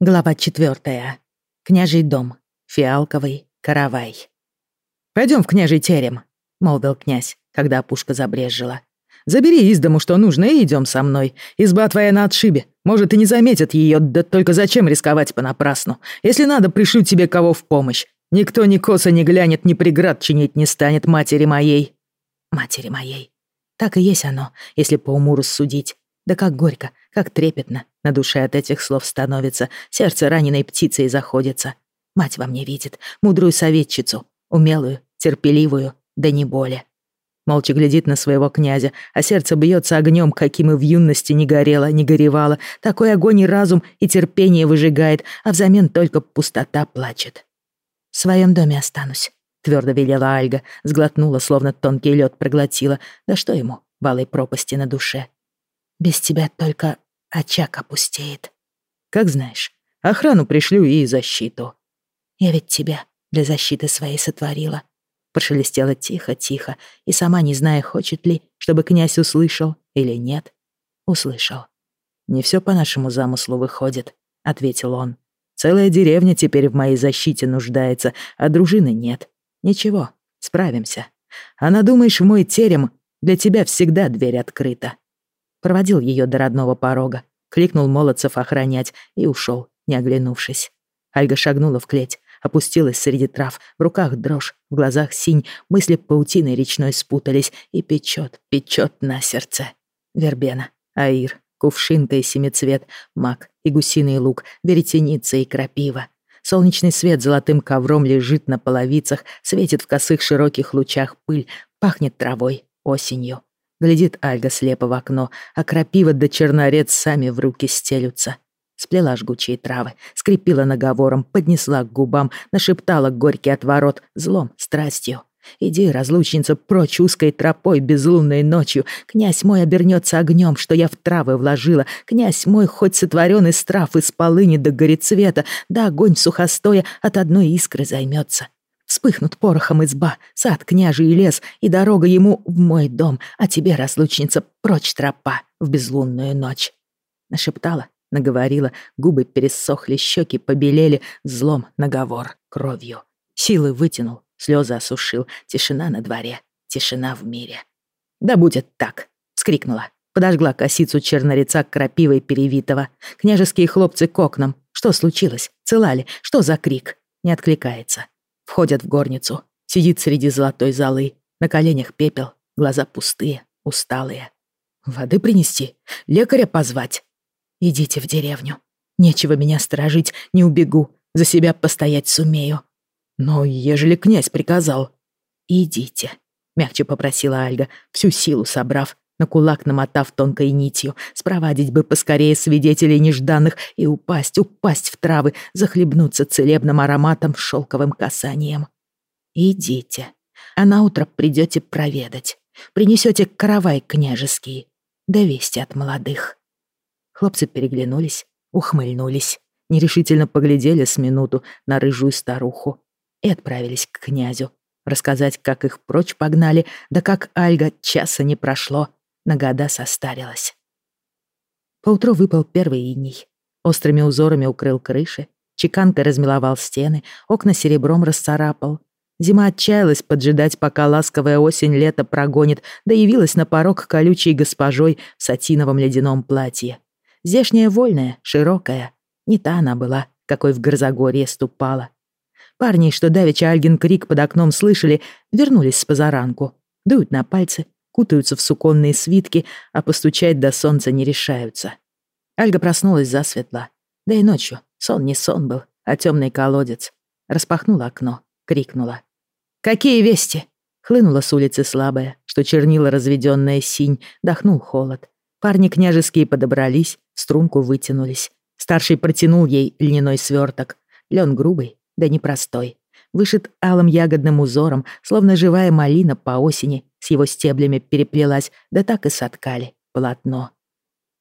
Глава четвертая. Княжий дом. Фиалковый каравай. Пойдем в княжий терем», — молвил князь, когда опушка забрезжила. «Забери из дому, что нужно, и идем со мной. Изба твоя на отшибе. Может, и не заметят ее, да только зачем рисковать понапрасну? Если надо, пришлю тебе кого в помощь. Никто ни косо не глянет, ни преград чинить не станет матери моей». «Матери моей». Так и есть оно, если по уму рассудить. Да как горько, как трепетно на душе от этих слов становится, сердце раненой птицей заходится. Мать во мне видит, мудрую советчицу, умелую, терпеливую, да не боли. Молча глядит на своего князя, а сердце бьется огнем, каким и в юности не горело, не горевало. Такой огонь и разум, и терпение выжигает, а взамен только пустота плачет. «В своем доме останусь», — твердо велела Альга, сглотнула, словно тонкий лед проглотила. Да что ему, валой пропасти на душе. Без тебя только очаг опустеет. Как знаешь, охрану пришлю и защиту. Я ведь тебя для защиты своей сотворила. Прошелестела тихо-тихо, и сама не зная, хочет ли, чтобы князь услышал или нет. Услышал. «Не все по нашему замыслу выходит», — ответил он. «Целая деревня теперь в моей защите нуждается, а дружины нет. Ничего, справимся. А надумаешь, в мой терем для тебя всегда дверь открыта проводил ее до родного порога, кликнул молодцев охранять и ушел, не оглянувшись. Альга шагнула в клеть, опустилась среди трав, в руках дрожь, в глазах синь, мысли паутиной речной спутались и печет, печет на сердце. Вербена, аир, кувшинка и семицвет, мак и гусиный лук, веретеница и крапива. Солнечный свет золотым ковром лежит на половицах, светит в косых широких лучах пыль, пахнет травой, осенью. Глядит Альга слепо в окно, а крапива да чернорец сами в руки стелются. Сплела жгучие травы, скрепила наговором, поднесла к губам, нашептала горький отворот, злом, страстью. Иди, разлучница, прочь узкой тропой безлунной ночью. Князь мой обернется огнем, что я в травы вложила. Князь мой хоть сотворен из трав, из полыни до горецвета, да огонь сухостоя от одной искры займется. Вспыхнут порохом изба, сад княжий лес, и дорога ему в мой дом, а тебе, разлучница, прочь тропа в безлунную ночь. Нашептала, наговорила, губы пересохли, щеки побелели, злом наговор, кровью. Силы вытянул, слезы осушил, тишина на дворе, тишина в мире. «Да будет так!» — вскрикнула. Подожгла косицу чернореца крапивой перевитого. Княжеские хлопцы к окнам. Что случилось? Целали? Что за крик? Не откликается. Входят в горницу. Сидит среди золотой золы. На коленях пепел, глаза пустые, усталые. Воды принести? Лекаря позвать? Идите в деревню. Нечего меня сторожить, не убегу. За себя постоять сумею. Но ежели князь приказал... Идите, мягче попросила Альга, всю силу собрав, на кулак намотав тонкой нитью, спровадить бы поскорее свидетелей нежданных и упасть, упасть в травы, захлебнуться целебным ароматом, шелковым касанием. Идите, а на утро придете проведать, принесете каравай княжеский, да вести от молодых. Хлопцы переглянулись, ухмыльнулись, нерешительно поглядели с минуту на рыжую старуху и отправились к князю, рассказать, как их прочь погнали, да как Альга часа не прошло, на года состарилась. Поутру выпал первый иней. Острыми узорами укрыл крыши, чеканкой размеловал стены, окна серебром расцарапал. Зима отчаялась поджидать, пока ласковая осень лето прогонит, да явилась на порог колючей госпожой в сатиновом ледяном платье. Здешняя вольная, широкая, не та она была, какой в Грозогорье ступала. Парни, что давеча Альгин крик под окном слышали, вернулись с позаранку. Дуют на пальцы, кутаются в суконные свитки, а постучать до солнца не решаются. Альга проснулась засветло. Да и ночью. Сон не сон был, а темный колодец. Распахнула окно, крикнула. «Какие вести?» Хлынула с улицы слабая, что чернила разведенная синь, дохнул холод. Парни княжеские подобрались, струнку вытянулись. Старший протянул ей льняной сверток. Лен грубый, да непростой. Вышит алым ягодным узором, словно живая малина по осени, с его стеблями переплелась, да так и соткали полотно.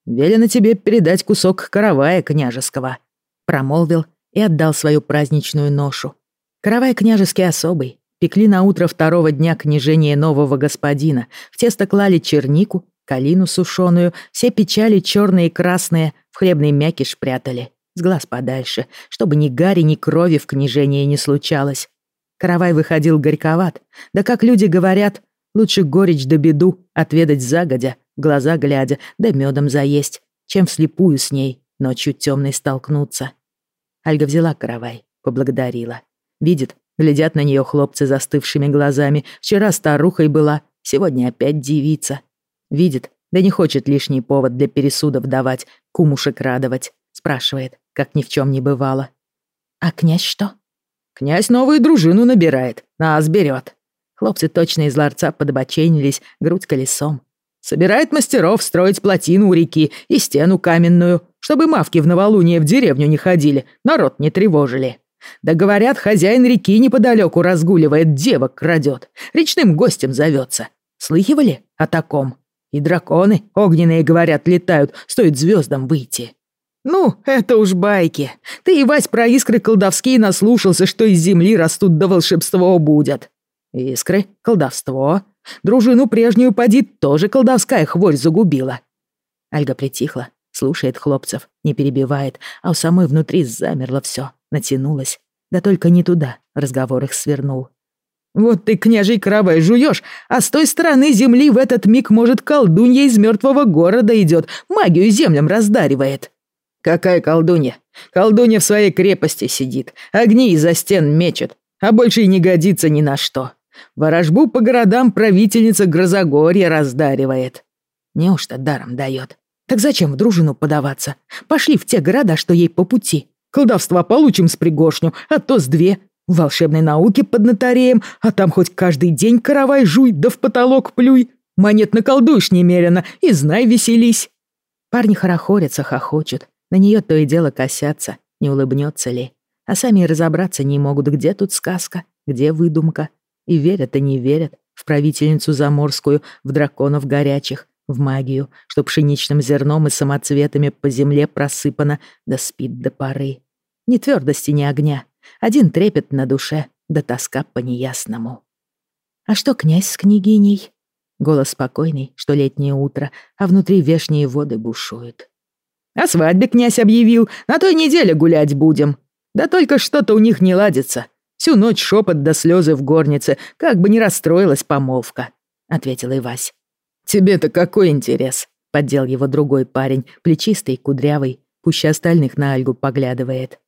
«Велено тебе передать кусок каравая княжеского», — промолвил и отдал свою праздничную ношу. Каравай княжеский особый, пекли на утро второго дня княжения нового господина, в тесто клали чернику, калину сушеную, все печали черные и красные в хлебный мякиш прятали. с глаз подальше, чтобы ни гари, ни крови в княжении не случалось. Каравай выходил горьковат, да как люди говорят, лучше горечь да беду отведать загодя, глаза глядя, да медом заесть, чем вслепую с ней ночью темной столкнуться. Альга взяла каравай, поблагодарила. Видит, глядят на нее хлопцы застывшими глазами. Вчера старухой была, сегодня опять девица. Видит, да не хочет лишний повод для пересудов давать, кумушек радовать. Спрашивает, как ни в чем не бывало. «А князь что?» «Князь новую дружину набирает, нас берет». Хлопцы точно из ларца подобоченились, грудь колесом. Собирает мастеров строить плотину у реки и стену каменную, чтобы мавки в новолуние в деревню не ходили, народ не тревожили. Да говорят, хозяин реки неподалеку разгуливает, девок крадет, речным гостем зовется. Слыхивали о таком? И драконы огненные, говорят, летают, стоит звездам выйти. Ну, это уж байки. Ты, и Вась, про искры колдовские наслушался, что из земли растут да волшебство будет. Искры, колдовство, Дружину прежнюю поди тоже колдовская хворь загубила. Альга притихла, слушает хлопцев, не перебивает, а у самой внутри замерло все, натянулось. Да только не туда разговор их свернул. «Вот ты, княжий каравай, жуешь, а с той стороны земли в этот миг, может, колдунья из мертвого города идет, магию землям раздаривает». «Какая колдунья? Колдунья в своей крепости сидит, огни из-за стен мечет, а больше и не годится ни на что. Ворожбу по городам правительница Грозогорья раздаривает. Неужто даром дает? Так зачем в дружину подаваться? Пошли в те города, что ей по пути. Колдовства получим с пригоршню, а то с две. В волшебной науке под нотареем, а там хоть каждый день каравай жуй, да в потолок плюй. Монет наколдуешь немерено и знай веселись. Парни хорохорятся, хохочут. На нее то и дело косятся, не улыбнется ли. А сами разобраться не могут, где тут сказка, где выдумка. И верят и не верят в правительницу заморскую, в драконов горячих, в магию, что пшеничным зерном и самоцветами по земле просыпано, да спит до поры. Ни твердости, ни огня, один трепет на душе, да тоска по неясному. «А что князь с княгиней?» Голос спокойный, что летнее утро, а внутри вешние воды бушуют. «О свадьбе князь объявил, на той неделе гулять будем. Да только что-то у них не ладится. Всю ночь шепот до слезы в горнице, как бы не расстроилась помолвка», — ответила Ивась. «Тебе-то какой интерес?» — поддел его другой парень, плечистый, кудрявый, пуще остальных на Альгу поглядывает.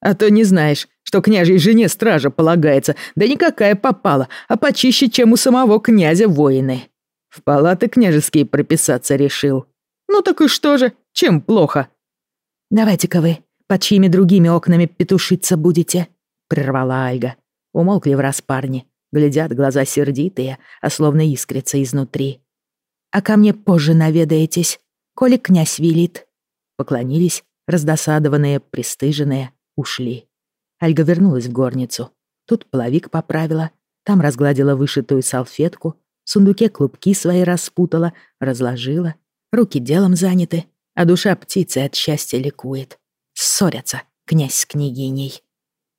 «А то не знаешь, что княжей жене стража полагается, да никакая попала, а почище, чем у самого князя воины. В палаты княжеские прописаться решил. Ну так и что же, чем плохо?» «Давайте-ка вы, под чьими другими окнами петушиться будете?» — прервала Альга. Умолкли в раз парни, глядят глаза сердитые, а словно искрятся изнутри. «А ко мне позже наведаетесь, коли князь велит». Поклонились, раздосадованные, пристыженные, ушли. Альга вернулась в горницу. Тут половик поправила, там разгладила вышитую салфетку, в сундуке клубки свои распутала, разложила. Руки делом заняты, а душа птицы от счастья ликует. Ссорятся князь с княгиней.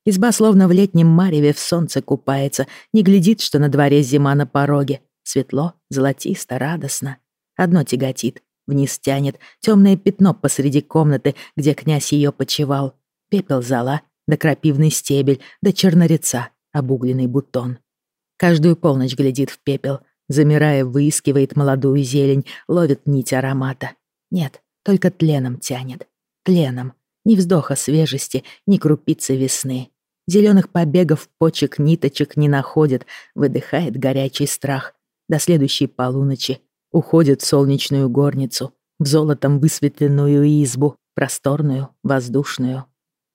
Изба словно в летнем мареве в солнце купается, не глядит, что на дворе зима на пороге. Светло, золотисто, радостно. Одно тяготит, вниз тянет, темное пятно посреди комнаты, где князь ее почевал. Пепел зала, да крапивный стебель, да чернореца, обугленный бутон. Каждую полночь глядит в пепел, замирая, выискивает молодую зелень, ловит нить аромата. Нет, только тленом тянет. Тленом. Ни вздоха свежести, ни крупицы весны. Зеленых побегов, почек, ниточек не находит, выдыхает горячий страх. До следующей полуночи уходит в солнечную горницу, в золотом высветленную избу, просторную, воздушную.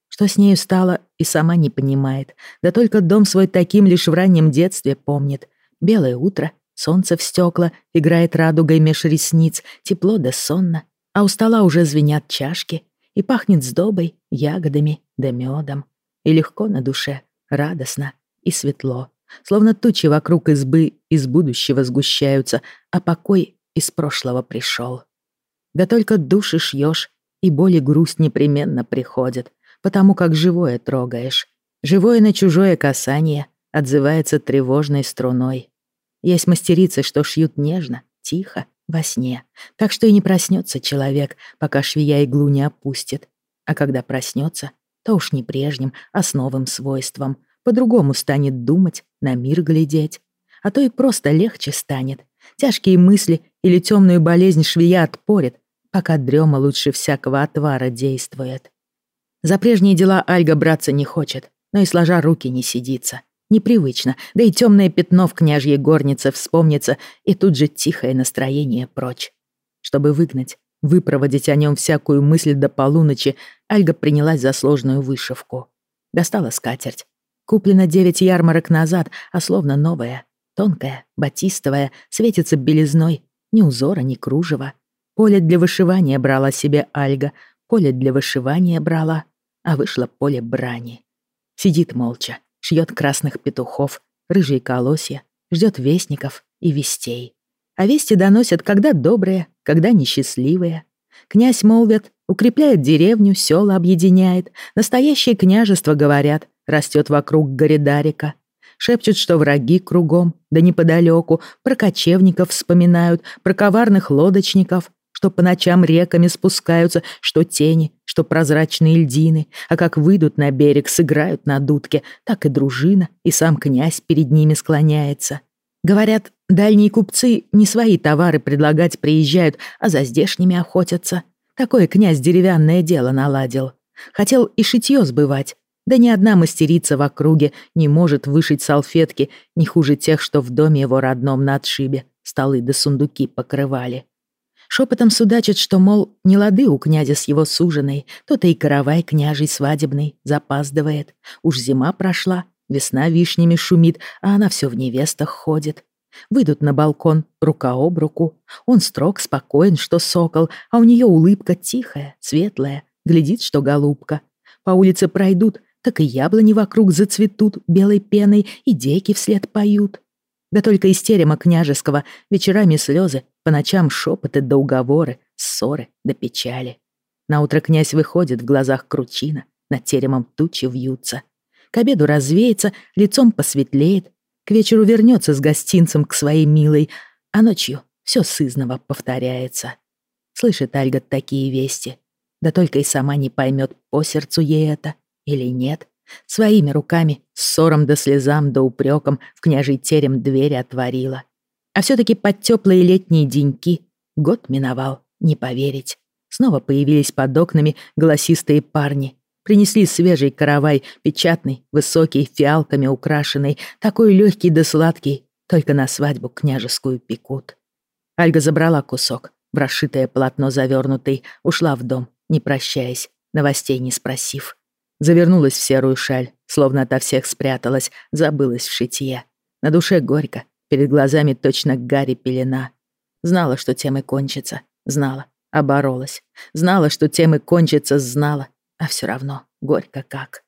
Что с нею стало, и сама не понимает. Да только дом свой таким лишь в раннем детстве помнит. Белое утро, солнце в стекла, играет радугой меж ресниц, тепло да сонно, а у стола уже звенят чашки и пахнет сдобой, ягодами да медом. И легко на душе, радостно и светло. Словно тучи вокруг избы из будущего сгущаются, а покой из прошлого пришел. Да только души шьешь, и боль и грусть непременно приходят, потому как живое трогаешь. Живое на чужое касание отзывается тревожной струной. Есть мастерицы, что шьют нежно, тихо, во сне, так что и не проснется человек, пока швея иглу не опустит. А когда проснется, то уж не прежним, а с новым свойством. По-другому станет думать, на мир глядеть. А то и просто легче станет. Тяжкие мысли или темную болезнь швея отпорит, пока дрема лучше всякого отвара действует. За прежние дела Альга браться не хочет, но и сложа руки не сидится. Непривычно, да и темное пятно в княжьей горнице вспомнится, и тут же тихое настроение прочь. Чтобы выгнать, выпроводить о нем всякую мысль до полуночи, Альга принялась за сложную вышивку. Достала скатерть. Куплена девять ярмарок назад, а словно новая. Тонкая, батистовая, светится белизной. Ни узора, ни кружева. Поле для вышивания брала себе Альга, поле для вышивания брала, а вышло поле брани. Сидит молча, шьет красных петухов, рыжие колосья, ждет вестников и вестей. А вести доносят, когда добрые, когда несчастливые. Князь молвят, укрепляет деревню, села объединяет, настоящее княжество, говорят, растет вокруг Горидарика. Шепчут, что враги кругом, да неподалеку, про кочевников вспоминают, про коварных лодочников, что по ночам реками спускаются, что тени, что прозрачные льдины, а как выйдут на берег, сыграют на дудке, так и дружина, и сам князь перед ними склоняется. Говорят, дальние купцы не свои товары предлагать приезжают, а за здешними охотятся. Такое князь деревянное дело наладил. Хотел и шитье сбывать, да ни одна мастерица в округе не может вышить салфетки не хуже тех, что в доме его родном на отшибе столы да сундуки покрывали. Шепотом судачат, что, мол, не лады у князя с его суженой, то-то и каравай княжий свадебный запаздывает. Уж зима прошла, весна вишнями шумит, а она все в невестах ходит. Выйдут на балкон рука об руку. Он строг, спокоен, что сокол, а у нее улыбка тихая, светлая, глядит, что голубка. По улице пройдут, так и яблони вокруг зацветут белой пеной, и деки вслед поют. Да только из терема княжеского вечерами слезы, по ночам шепоты да уговоры, ссоры да печали. Наутро князь выходит, в глазах кручина, над теремом тучи вьются. К обеду развеется, лицом посветлеет, к вечеру вернется с гостинцем к своей милой, а ночью все сызново повторяется. Слышит Альга такие вести, да только и сама не поймет, по сердцу ей это или нет. Своими руками, ссором да слезам да упреком в княжий терем двери отворила. А все-таки под теплые летние деньки год миновал, не поверить. Снова появились под окнами голосистые парни. Принесли свежий каравай, печатный, высокий, фиалками украшенный, такой легкий да сладкий, только на свадьбу княжескую пекут. Альга забрала кусок, в расшитое полотно завернутый, ушла в дом, не прощаясь, новостей не спросив. Завернулась в серую шаль, словно ото всех спряталась, забылась в шитье. На душе горько, перед глазами точно Гарри пелена. Знала, что тем и кончится, знала, оборолась. Знала, что тем и кончится, знала, а все равно горько как.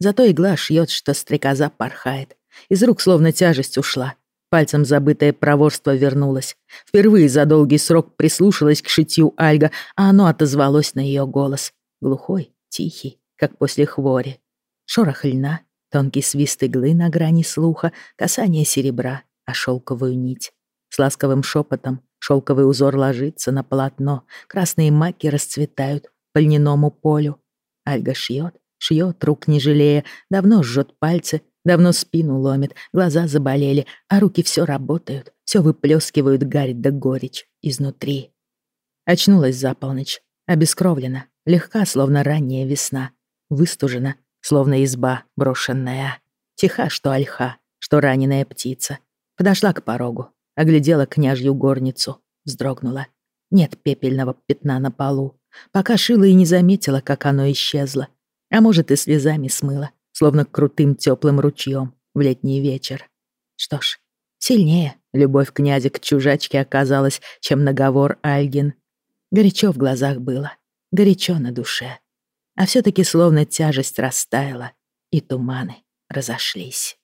Зато игла шьет, что стрекоза порхает. Из рук словно тяжесть ушла. Пальцем забытое проворство вернулось. Впервые за долгий срок прислушалась к шитью Альга, а оно отозвалось на ее голос. Глухой, тихий, как после хвори. Шорох льна, тонкий свист иглы на грани слуха, касание серебра, а шелковую нить. С ласковым шепотом шелковый узор ложится на полотно, красные маки расцветают по льняному полю. Альга шьет, шьет, рук не жалея, давно жжет пальцы, давно спину ломит, глаза заболели, а руки все работают, все выплескивают гарь да горечь изнутри. Очнулась за полночь, обескровлена, легка, словно ранняя весна выстужена, словно изба брошенная. Тиха, что ольха, что раненая птица. Подошла к порогу, оглядела княжью горницу, вздрогнула. Нет пепельного пятна на полу. Пока шила и не заметила, как оно исчезло. А может, и слезами смыло, словно крутым теплым ручьем в летний вечер. Что ж, сильнее любовь князя к чужачке оказалась, чем наговор Альгин. Горячо в глазах было, горячо на душе а все-таки словно тяжесть растаяла, и туманы разошлись.